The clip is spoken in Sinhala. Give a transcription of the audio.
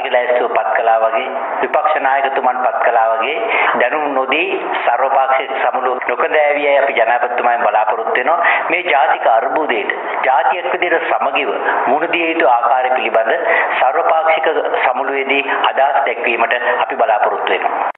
ජාතික ලැයිස්තුව පත් කළා වගේ විපක්ෂ නායකතුමන් පත් කළා වගේ දැනුම් නොදී සර්වපාක්ෂික සමුළු නොකදෑවියයි අපි ජනාධිපතිතුමෙන් බලාපොරොත්තු වෙනවා. මේ ජාතික අර්බුදයට ජාතියක් විදිහට සමගිව මුහුණ දිය යුතු ආකාරය පිළිබඳ සර්වපාක්ෂික සමුළුවේදී අදහස් දැක්වීමට අපි බලාපොරොත්තු වෙනවා.